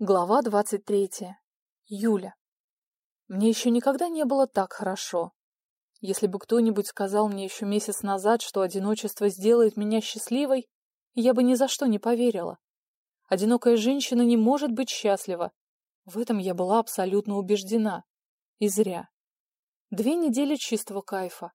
Глава двадцать третья. Юля. Мне еще никогда не было так хорошо. Если бы кто-нибудь сказал мне еще месяц назад, что одиночество сделает меня счастливой, я бы ни за что не поверила. Одинокая женщина не может быть счастлива. В этом я была абсолютно убеждена. И зря. Две недели чистого кайфа.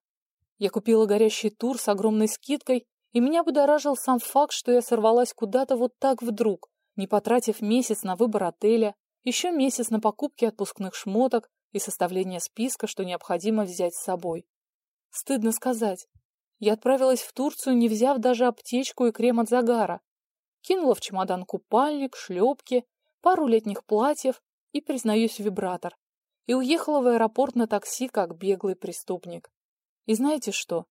Я купила горящий тур с огромной скидкой, и меня будоражил сам факт, что я сорвалась куда-то вот так вдруг, не потратив месяц на выбор отеля, еще месяц на покупки отпускных шмоток и составление списка, что необходимо взять с собой. Стыдно сказать. Я отправилась в Турцию, не взяв даже аптечку и крем от загара. Кинула в чемодан купальник, шлепки, пару летних платьев и, признаюсь, вибратор. И уехала в аэропорт на такси, как беглый преступник. И знаете что?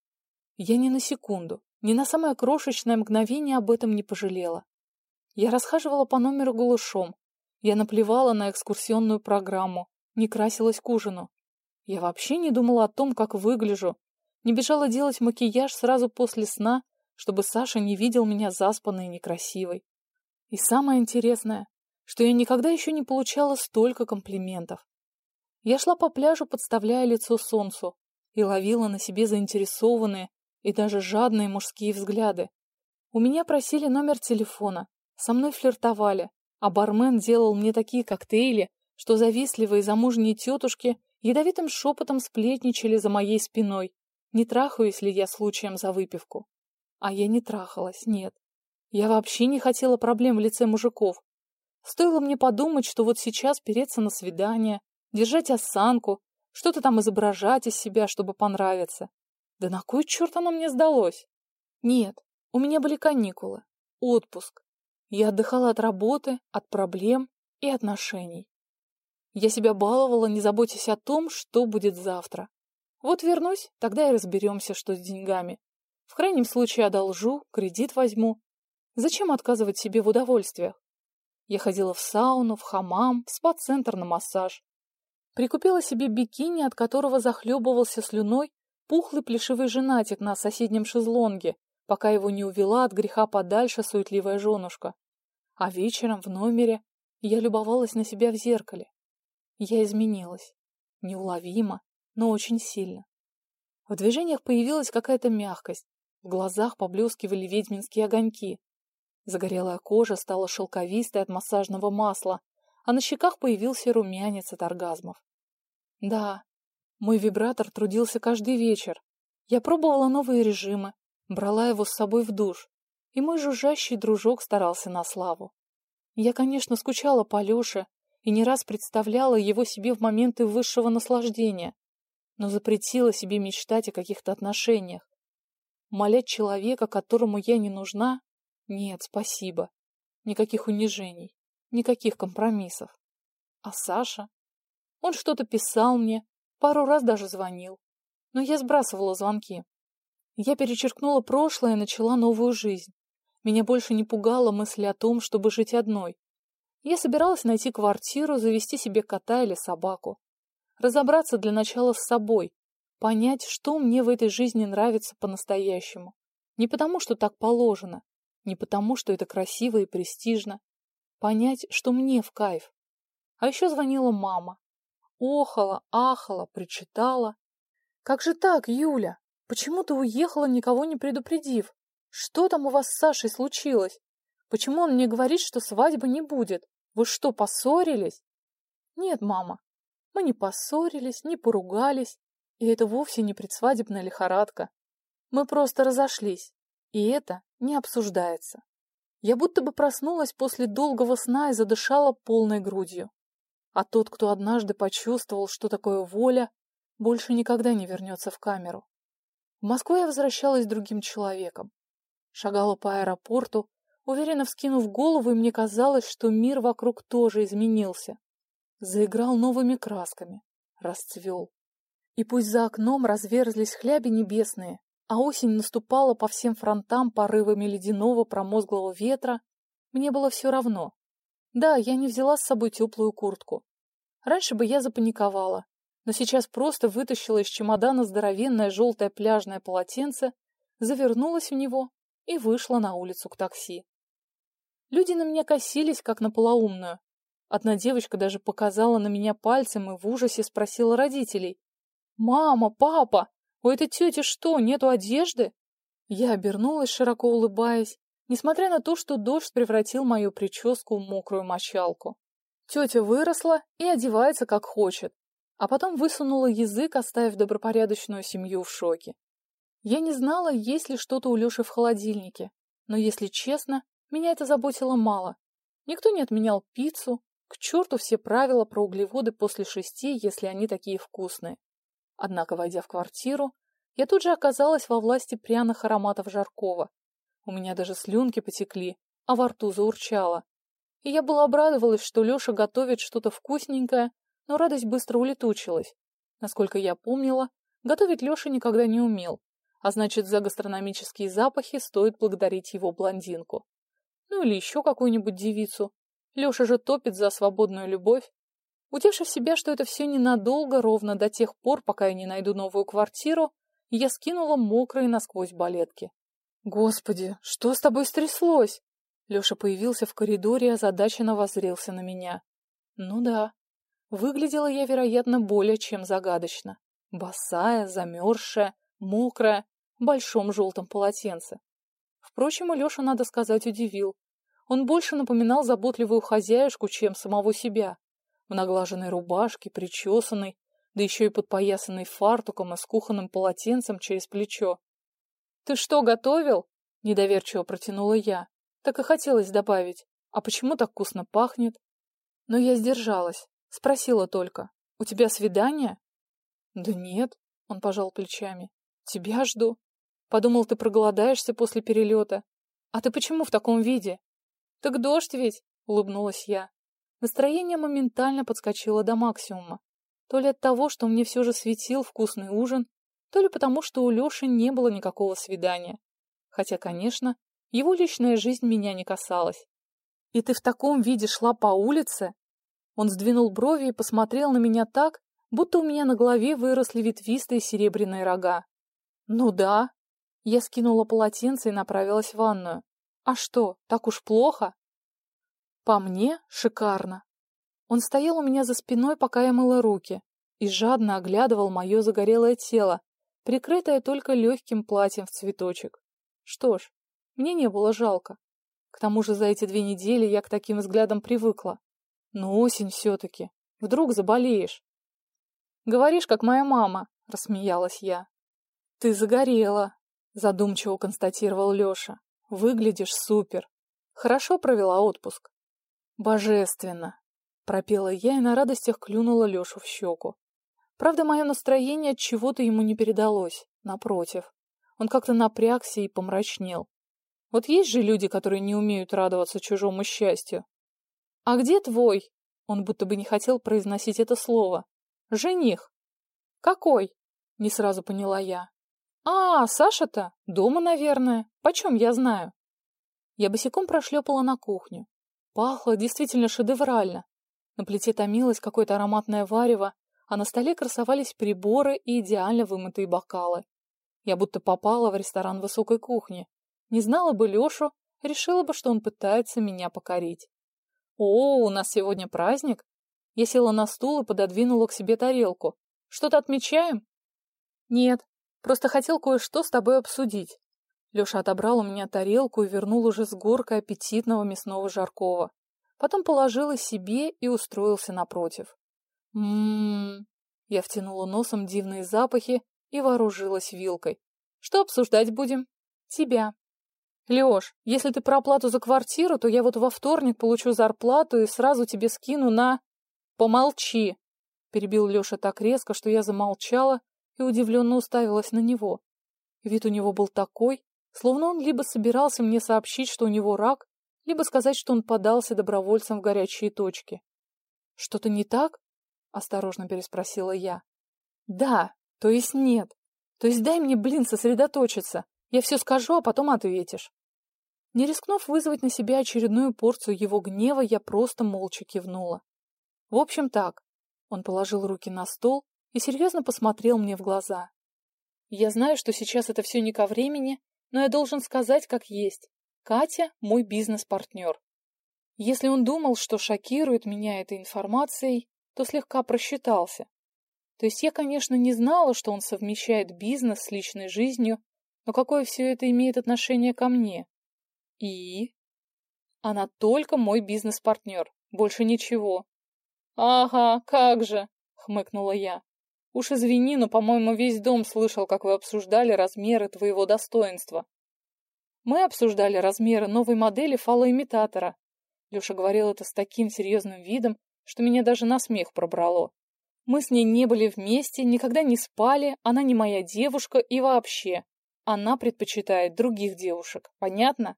Я ни на секунду, ни на самое крошечное мгновение об этом не пожалела. Я расхаживала по номеру голышом. Я наплевала на экскурсионную программу, не красилась к ужину. Я вообще не думала о том, как выгляжу. Не бежала делать макияж сразу после сна, чтобы Саша не видел меня заспанной и некрасивой. И самое интересное, что я никогда еще не получала столько комплиментов. Я шла по пляжу, подставляя лицо солнцу, и ловила на себе заинтересованные и даже жадные мужские взгляды. У меня просили номер телефона, со мной флиртовали, а бармен делал мне такие коктейли, что завистливые замужние тетушки ядовитым шепотом сплетничали за моей спиной, не трахаюсь ли я случаем за выпивку. А я не трахалась, нет. Я вообще не хотела проблем в лице мужиков. Стоило мне подумать, что вот сейчас переться на свидание, держать осанку, что-то там изображать из себя, чтобы понравиться. Да на кой черт оно мне сдалось? Нет, у меня были каникулы, отпуск, я отдыхала от работы, от проблем и отношений. Я себя баловала, не заботясь о том, что будет завтра. Вот вернусь, тогда и разберемся, что с деньгами. В крайнем случае одолжу, кредит возьму. Зачем отказывать себе в удовольствиях? Я ходила в сауну, в хамам, в спа-центр на массаж. Прикупила себе бикини, от которого захлебывался слюной пухлый плешивый женатик на соседнем шезлонге, пока его не увела от греха подальше суетливая женушка. А вечером в номере я любовалась на себя в зеркале. Я изменилась. Неуловимо, но очень сильно. В движениях появилась какая-то мягкость, в глазах поблескивали ведьминские огоньки. Загорелая кожа стала шелковистой от массажного масла, а на щеках появился румянец от оргазмов. Да, мой вибратор трудился каждый вечер. Я пробовала новые режимы, Брала его с собой в душ, и мой жужжащий дружок старался на славу. Я, конечно, скучала по Лёше и не раз представляла его себе в моменты высшего наслаждения, но запретила себе мечтать о каких-то отношениях. Молять человека, которому я не нужна? Нет, спасибо. Никаких унижений, никаких компромиссов. А Саша? Он что-то писал мне, пару раз даже звонил, но я сбрасывала звонки. Я перечеркнула прошлое и начала новую жизнь. Меня больше не пугала мысль о том, чтобы жить одной. Я собиралась найти квартиру, завести себе кота или собаку. Разобраться для начала с собой, понять, что мне в этой жизни нравится по-настоящему. Не потому, что так положено, не потому, что это красиво и престижно. Понять, что мне в кайф. А еще звонила мама. Охала, ахала, причитала. «Как же так, Юля? Почему ты уехала, никого не предупредив? Что там у вас с Сашей случилось? Почему он мне говорит, что свадьбы не будет? Вы что, поссорились? Нет, мама, мы не поссорились, не поругались, и это вовсе не предсвадебная лихорадка. Мы просто разошлись, и это не обсуждается. Я будто бы проснулась после долгого сна и задышала полной грудью. А тот, кто однажды почувствовал, что такое воля, больше никогда не вернется в камеру. В Москву я возвращалась другим человеком. Шагала по аэропорту, уверенно вскинув голову, и мне казалось, что мир вокруг тоже изменился. Заиграл новыми красками, расцвел. И пусть за окном разверзлись хляби небесные, а осень наступала по всем фронтам порывами ледяного промозглого ветра, мне было все равно. Да, я не взяла с собой теплую куртку. Раньше бы я запаниковала, но сейчас просто вытащила из чемодана здоровенное желтое пляжное полотенце, завернулась в него и вышла на улицу к такси. Люди на меня косились, как на полоумную. Одна девочка даже показала на меня пальцем и в ужасе спросила родителей. «Мама, папа, у этой тети что, нету одежды?» Я обернулась, широко улыбаясь, несмотря на то, что дождь превратил мою прическу в мокрую мочалку. Тетя выросла и одевается как хочет, а потом высунула язык, оставив добропорядочную семью в шоке. Я не знала, есть ли что-то у Леши в холодильнике, но, если честно, меня это заботило мало. Никто не отменял пиццу, к черту все правила про углеводы после шести, если они такие вкусные. Однако, войдя в квартиру, я тут же оказалась во власти пряных ароматов жаркого. У меня даже слюнки потекли, а во рту заурчало. И я была обрадовалась, что Леша готовит что-то вкусненькое, но радость быстро улетучилась. Насколько я помнила, готовить Леша никогда не умел, а значит, за гастрономические запахи стоит благодарить его блондинку. Ну или еще какую-нибудь девицу. Леша же топит за свободную любовь. Утешив себя, что это все ненадолго, ровно до тех пор, пока я не найду новую квартиру, я скинула мокрые насквозь балетки. «Господи, что с тобой стряслось?» Леша появился в коридоре и озадаченно воззрелся на меня. «Ну да, выглядела я, вероятно, более чем загадочно. Босая, замерзшая, мокрая, большом желтом полотенце. Впрочем, и Леша, надо сказать, удивил. Он больше напоминал заботливую хозяюшку, чем самого себя. В наглаженной рубашке, причесанной, да еще и подпоясанной фартуком и с кухонным полотенцем через плечо. «Ты что, готовил?» — недоверчиво протянула я. Так и хотелось добавить. «А почему так вкусно пахнет?» Но я сдержалась. Спросила только. «У тебя свидание?» «Да нет», — он пожал плечами. «Тебя жду. Подумал, ты проголодаешься после перелета. А ты почему в таком виде?» «Так дождь ведь», — улыбнулась я. Настроение моментально подскочило до максимума. То ли от того, что мне все же светил вкусный ужин, то ли потому, что у Леши не было никакого свидания. Хотя, конечно, его личная жизнь меня не касалась. «И ты в таком виде шла по улице?» Он сдвинул брови и посмотрел на меня так, будто у меня на голове выросли ветвистые серебряные рога. «Ну да». Я скинула полотенце и направилась в ванную. «А что, так уж плохо?» «По мне шикарно». Он стоял у меня за спиной, пока я мыла руки, и жадно оглядывал мое загорелое тело, прикрытое только легким платьем в цветочек. Что ж, мне не было жалко. К тому же за эти две недели я к таким взглядам привыкла. Но осень все-таки. Вдруг заболеешь. «Говоришь, как моя мама», — рассмеялась я. «Ты загорела», — задумчиво констатировал Леша. «Выглядишь супер. Хорошо провела отпуск». «Божественно», — пропела я и на радостях клюнула Лешу в щеку. Правда, мое настроение от чего-то ему не передалось, напротив. Он как-то напрягся и помрачнел. Вот есть же люди, которые не умеют радоваться чужому счастью. «А где твой?» Он будто бы не хотел произносить это слово. «Жених». «Какой?» Не сразу поняла я. «А, Саша-то? Дома, наверное. Почем я знаю?» Я босиком прошлепала на кухню. Пахло действительно шедеврально. На плите томилось какое-то ароматное варево, а на столе красовались приборы и идеально вымытые бокалы. Я будто попала в ресторан высокой кухни. Не знала бы Лешу, решила бы, что он пытается меня покорить. «О, у нас сегодня праздник!» Я села на стул и пододвинула к себе тарелку. «Что-то отмечаем?» «Нет, просто хотел кое-что с тобой обсудить». Леша отобрал у меня тарелку и вернул уже с горкой аппетитного мясного жаркого. Потом положил и себе и устроился напротив. Ммм. Я втянула носом дивные запахи и вооружилась вилкой. Что обсуждать будем? Тебя. Лёш, если ты про оплату за квартиру, то я вот во вторник получу зарплату и сразу тебе скину на... Помолчи. Перебил Лёша так резко, что я замолчала и удивленно уставилась на него. Вид у него был такой, словно он либо собирался мне сообщить, что у него рак, либо сказать, что он подался добровольцем в горячие точки. Что-то не так? — осторожно переспросила я. «Да, то есть нет. То есть дай мне, блин, сосредоточиться. Я все скажу, а потом ответишь». Не рискнув вызвать на себя очередную порцию его гнева, я просто молча кивнула. В общем так. Он положил руки на стол и серьезно посмотрел мне в глаза. Я знаю, что сейчас это все не ко времени, но я должен сказать, как есть. Катя — мой бизнес-партнер. Если он думал, что шокирует меня этой информацией, то слегка просчитался. То есть я, конечно, не знала, что он совмещает бизнес с личной жизнью, но какое все это имеет отношение ко мне? И? Она только мой бизнес-партнер, больше ничего. Ага, как же, хмыкнула я. Уж извини, но, по-моему, весь дом слышал, как вы обсуждали размеры твоего достоинства. Мы обсуждали размеры новой модели фалоимитатора. Леша говорил это с таким серьезным видом, что меня даже на смех пробрало. Мы с ней не были вместе, никогда не спали, она не моя девушка и вообще. Она предпочитает других девушек, понятно?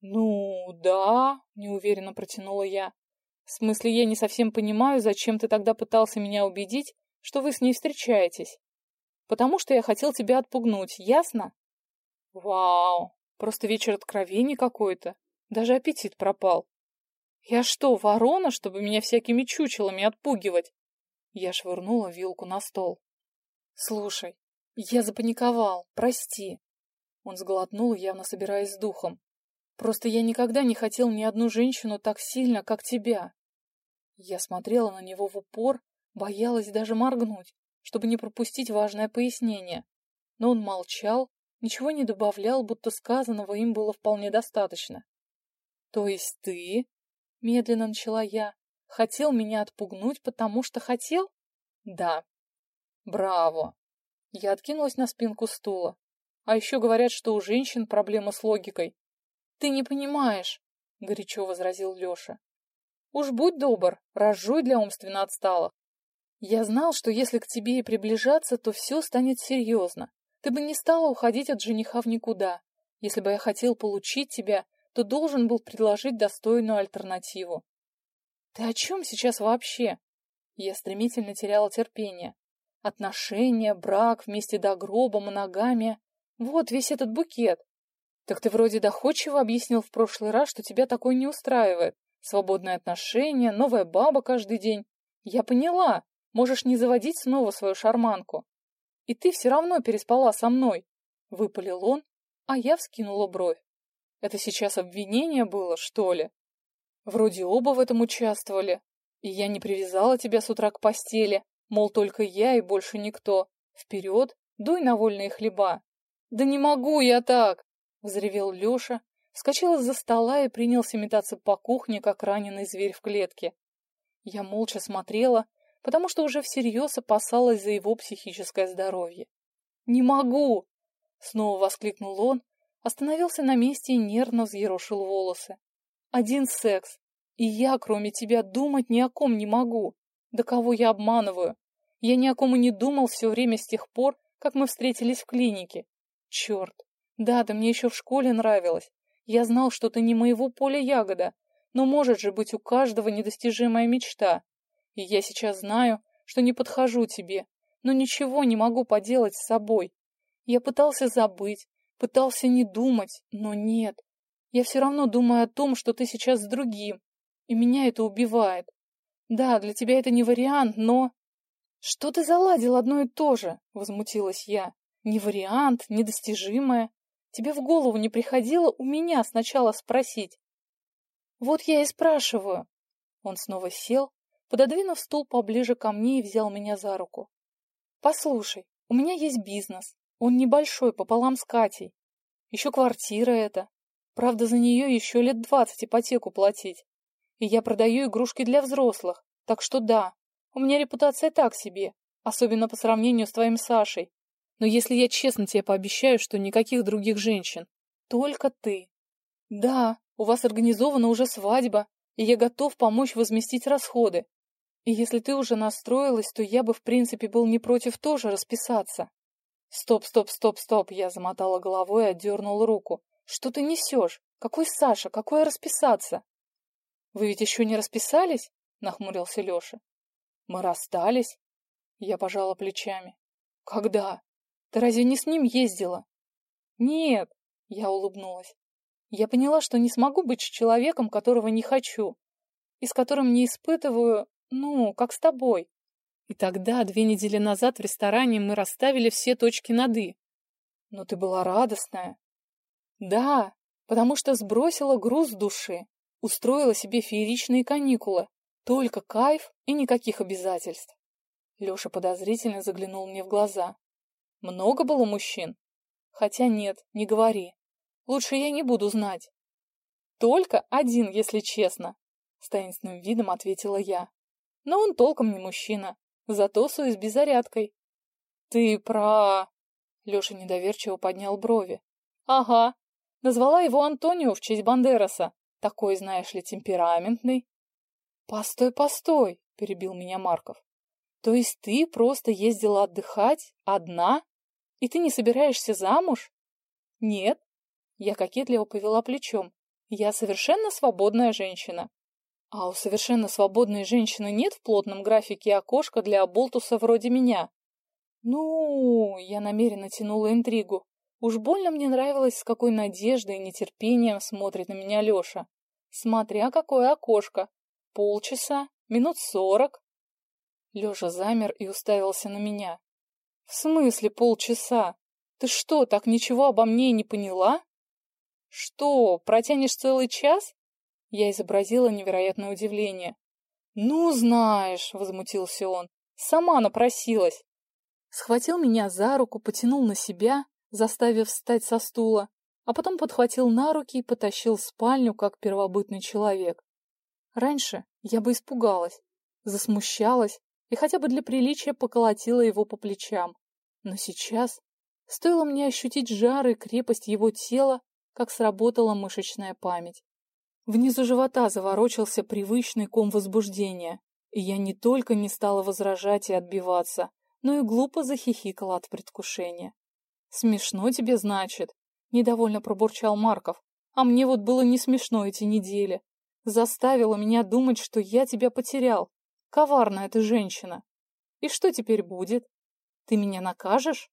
Ну, да, неуверенно протянула я. В смысле, я не совсем понимаю, зачем ты тогда пытался меня убедить, что вы с ней встречаетесь. Потому что я хотел тебя отпугнуть, ясно? Вау, просто вечер откровений какой-то. Даже аппетит пропал. Я что, ворона, чтобы меня всякими чучелами отпугивать? Я швырнула вилку на стол. «Слушай, я запаниковал, прости». Он сглотнул, явно собираясь с духом. «Просто я никогда не хотел ни одну женщину так сильно, как тебя». Я смотрела на него в упор, боялась даже моргнуть, чтобы не пропустить важное пояснение. Но он молчал, ничего не добавлял, будто сказанного им было вполне достаточно. «То есть ты?» — медленно начала я. Хотел меня отпугнуть, потому что хотел? Да. Браво. Я откинулась на спинку стула. А еще говорят, что у женщин проблема с логикой. Ты не понимаешь, горячо возразил Леша. Уж будь добр, разжуй для умственно отсталых. Я знал, что если к тебе и приближаться, то все станет серьезно. Ты бы не стала уходить от жениха в никуда. Если бы я хотел получить тебя, то должен был предложить достойную альтернативу. Ты о чем сейчас вообще? Я стремительно теряла терпение. Отношения, брак, вместе до гроба, моногамия. Вот весь этот букет. Так ты вроде доходчиво объяснил в прошлый раз, что тебя такое не устраивает. Свободные отношения, новая баба каждый день. Я поняла. Можешь не заводить снова свою шарманку. И ты все равно переспала со мной. Выпалил он, а я вскинула бровь. Это сейчас обвинение было, что ли? Вроде оба в этом участвовали. И я не привязала тебя с утра к постели, мол, только я и больше никто. Вперед, дуй на вольные хлеба. Да не могу я так! Взревел Леша, вскочил из-за стола и принялся метаться по кухне, как раненый зверь в клетке. Я молча смотрела, потому что уже всерьез опасалась за его психическое здоровье. «Не могу!» — снова воскликнул он, остановился на месте и нервно взъерошил волосы. Один секс. И я, кроме тебя, думать ни о ком не могу. Да кого я обманываю? Я ни о ком и не думал все время с тех пор, как мы встретились в клинике. Черт. Да, ты мне еще в школе нравилась. Я знал, что ты не моего поля ягода, но может же быть у каждого недостижимая мечта. И я сейчас знаю, что не подхожу тебе, но ничего не могу поделать с собой. Я пытался забыть, пытался не думать, но нет. Я все равно думаю о том, что ты сейчас с другим, и меня это убивает. Да, для тебя это не вариант, но... Что ты заладил одно и то же? Возмутилась я. Не вариант, недостижимое. Тебе в голову не приходило у меня сначала спросить? Вот я и спрашиваю. Он снова сел, пододвинув стул поближе ко мне и взял меня за руку. Послушай, у меня есть бизнес. Он небольшой, пополам с Катей. Еще квартира эта. Правда, за нее еще лет двадцать ипотеку платить. И я продаю игрушки для взрослых, так что да, у меня репутация так себе, особенно по сравнению с твоим Сашей. Но если я честно тебе пообещаю, что никаких других женщин, только ты. Да, у вас организована уже свадьба, и я готов помочь возместить расходы. И если ты уже настроилась, то я бы, в принципе, был не против тоже расписаться. Стоп, стоп, стоп, стоп, я замотала головой и отдернула руку. Что ты несешь? Какой Саша? Какое расписаться? Вы ведь еще не расписались? Нахмурился Леша. Мы расстались. Я пожала плечами. Когда? Ты разве не с ним ездила? Нет, я улыбнулась. Я поняла, что не смогу быть с человеком, которого не хочу, и с которым не испытываю, ну, как с тобой. И тогда, две недели назад в ресторане мы расставили все точки над «и». Но ты была радостная, да, потому что сбросила груз души, Устроила себе фееричные каникулы. Только кайф и никаких обязательств. Леша подозрительно заглянул мне в глаза. Много было мужчин? Хотя нет, не говори. Лучше я не буду знать. Только один, если честно, с таинственным видом ответила я. Но он толком не мужчина, зато с USB-зарядкой. Ты про... Леша недоверчиво поднял брови. Ага, назвала его Антонио в честь Бандераса. Такой, знаешь ли, темпераментный. Постой, постой, перебил меня Марков. То есть ты просто ездила отдыхать одна? И ты не собираешься замуж? Нет. Я кокетливо повела плечом. Я совершенно свободная женщина. А у совершенно свободной женщины нет в плотном графике окошка для оболтуса вроде меня. Ну, я намеренно тянула интригу. Уж больно мне нравилось, с какой надеждой и нетерпением смотрит на меня Леша. Смотря какое окошко. Полчаса, минут сорок. Леша замер и уставился на меня. В смысле полчаса? Ты что, так ничего обо мне не поняла? Что, протянешь целый час? Я изобразила невероятное удивление. Ну, знаешь, возмутился он. Сама напросилась. Схватил меня за руку, потянул на себя, заставив встать со стула, а потом подхватил на руки и потащил в спальню, как первобытный человек. Раньше я бы испугалась, засмущалась и хотя бы для приличия поколотила его по плечам. Но сейчас стоило мне ощутить жар и крепость его тела, как сработала мышечная память. Внизу живота заворочился привычный ком возбуждения, и я не только не стала возражать и отбиваться, но и глупо захихикала от предвкушения. «Смешно тебе, значит?» — недовольно пробурчал Марков. «А мне вот было не смешно эти недели. Заставила меня думать, что я тебя потерял. Коварная ты женщина. И что теперь будет? Ты меня накажешь?»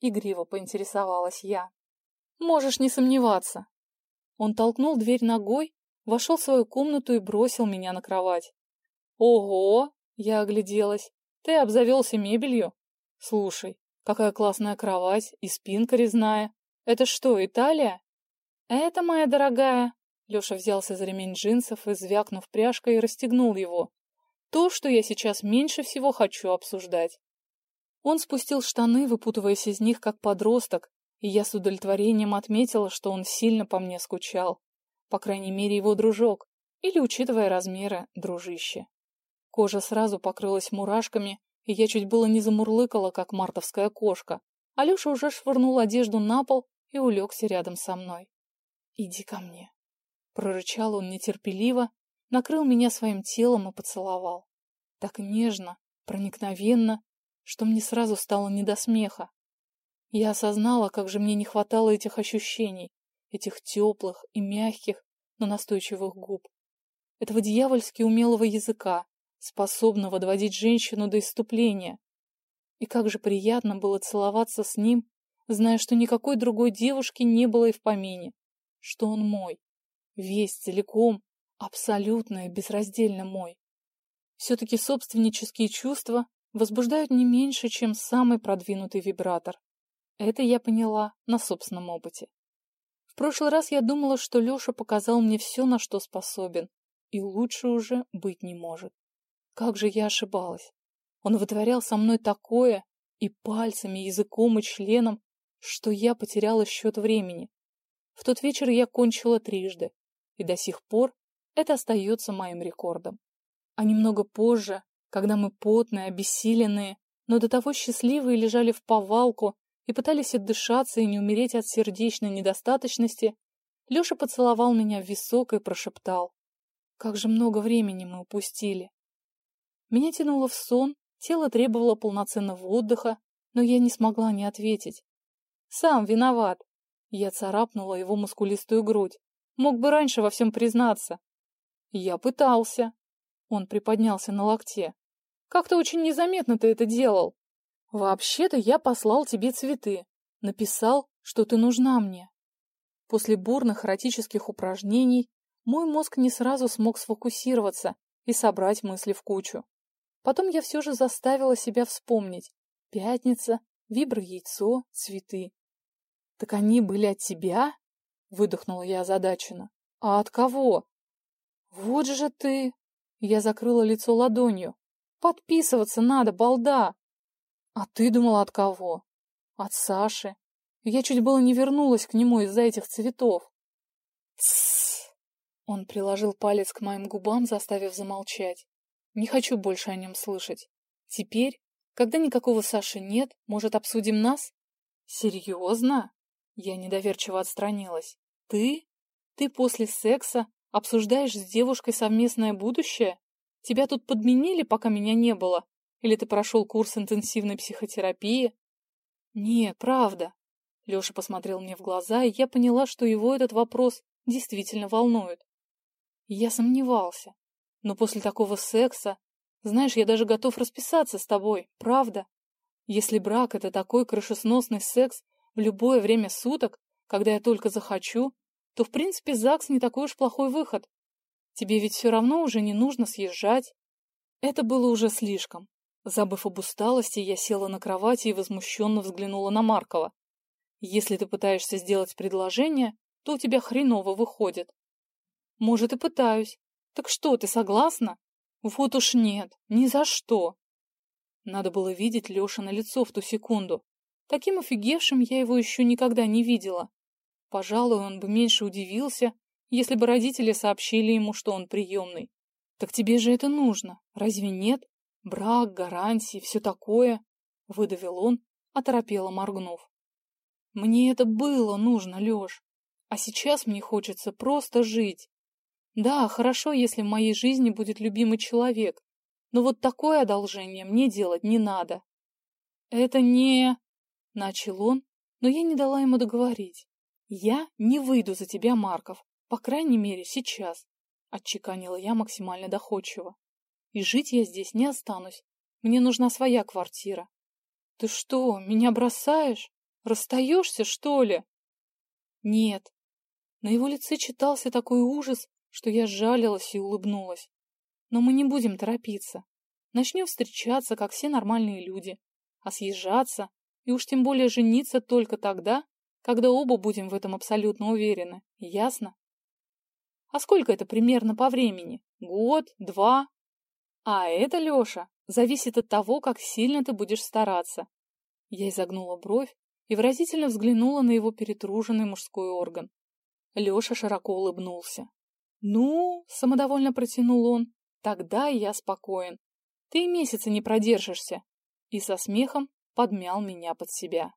Игриво поинтересовалась я. «Можешь не сомневаться». Он толкнул дверь ногой, вошел в свою комнату и бросил меня на кровать. «Ого!» — я огляделась. «Ты обзавелся мебелью? Слушай, какая классная кровать и спинка резная. Это что, Италия?» «Это, моя дорогая...» Леша взялся за ремень джинсов и, звякнув пряжкой, расстегнул его. «То, что я сейчас меньше всего хочу обсуждать». Он спустил штаны, выпутываясь из них, как подросток, и я с удовлетворением отметила, что он сильно по мне скучал. По крайней мере, его дружок. Или, учитывая размеры, дружище. Кожа сразу покрылась мурашками, и я чуть было не замурлыкала, как мартовская кошка. Алеша уже швырнул одежду на пол и улегся рядом со мной. «Иди ко мне», — прорычал он нетерпеливо, накрыл меня своим телом и поцеловал. Так нежно, проникновенно, что мне сразу стало не до смеха. Я осознала, как же мне не хватало этих ощущений, этих теплых и мягких, но настойчивых губ, этого дьявольски умелого языка, способного доводить женщину до иступления. И как же приятно было целоваться с ним, зная, что никакой другой девушки не было и в помине, что он мой, весь целиком, абсолютно и безраздельно мой. Все-таки собственнические чувства возбуждают не меньше, чем самый продвинутый вибратор. Это я поняла на собственном опыте. Прошлый раз я думала, что Леша показал мне все, на что способен, и лучше уже быть не может. Как же я ошибалась. Он вытворял со мной такое и пальцами, и языком, и членом, что я потеряла счет времени. В тот вечер я кончила трижды, и до сих пор это остается моим рекордом. А немного позже, когда мы потные, обессиленные, но до того счастливые лежали в повалку и пытались отдышаться и не умереть от сердечной недостаточности, Леша поцеловал меня в висок и прошептал. Как же много времени мы упустили. Меня тянуло в сон, тело требовало полноценного отдыха, но я не смогла не ответить. Сам виноват. Я царапнула его мускулистую грудь. Мог бы раньше во всем признаться. Я пытался. Он приподнялся на локте. Как-то очень незаметно ты это делал. Вообще-то я послал тебе цветы. Написал, что ты нужна мне. После бурных эротических упражнений мой мозг не сразу смог сфокусироваться и собрать мысли в кучу. Потом я все же заставила себя вспомнить. Пятница, вибро-яйцо, цветы. «Так они были от тебя?» — выдохнула я озадаченно. «А от кого?» Вот же ты! Я закрыла лицо ладонью. Подписываться надо, балда! А ты думала от кого? От Саши. Я чуть было не вернулась к нему из-за этих цветов. Тссс. Он приложил палец к моим губам, заставив замолчать. Не хочу больше о нем слышать. Теперь, когда никакого Саши нет, может, обсудим нас? Серьезно? Я недоверчиво отстранилась. Ты? Ты после секса обсуждаешь с девушкой совместное будущее? Тебя тут подменили, пока меня не было? Или ты прошел курс интенсивной психотерапии? Нет, правда. Леша посмотрел мне в глаза, и я поняла, что его этот вопрос действительно волнует. Я сомневался. Но после такого секса, знаешь, я даже готов расписаться с тобой, правда? Если брак — это такой крышесносный секс в любое время суток, когда я только захочу, то, в принципе, ЗАГС не такой уж плохой выход. Тебе ведь все равно уже не нужно съезжать. Это было уже слишком. Забыв об усталости, я села на кровати и возмущенно взглянула на Маркова. Если ты пытаешься сделать предложение, то у тебя хреново выходит. Может, и пытаюсь. Так что, ты согласна? Вот уж нет, ни за что. Надо было видеть Леша на лицо в ту секунду. Таким офигевшим я его еще никогда не видела. Пожалуй, он бы меньше удивился, если бы родители сообщили ему, что он приемный. Так тебе же это нужно, разве нет? Брак, гарантии, все такое, — выдавил он, оторопело моргнув. Мне это было нужно, Леш, а сейчас мне хочется просто жить. Да, хорошо, если в моей жизни будет любимый человек, но вот такое одолжение мне делать не надо. Это не... — начал он, но я не дала ему договорить. «Я не выйду за тебя, Марков, по крайней мере, сейчас», — отчеканила я максимально доходчиво. И жить я здесь не останусь. Мне нужна своя квартира. Ты что, меня бросаешь? Расстаешься, что ли? Нет. На его лице читался такой ужас, что я сжалилась и улыбнулась. Но мы не будем торопиться. Начнем встречаться, как все нормальные люди. А съезжаться, и уж тем более жениться только тогда, когда оба будем в этом абсолютно уверены. Ясно? А сколько это примерно по времени? Год? Два? А это, Леша, зависит от того, как сильно ты будешь стараться. Я изогнула бровь и выразительно взглянула на его перетруженный мужской орган. Леша широко улыбнулся. «Ну, — самодовольно протянул он, — тогда я спокоен. Ты месяца не продержишься». И со смехом подмял меня под себя.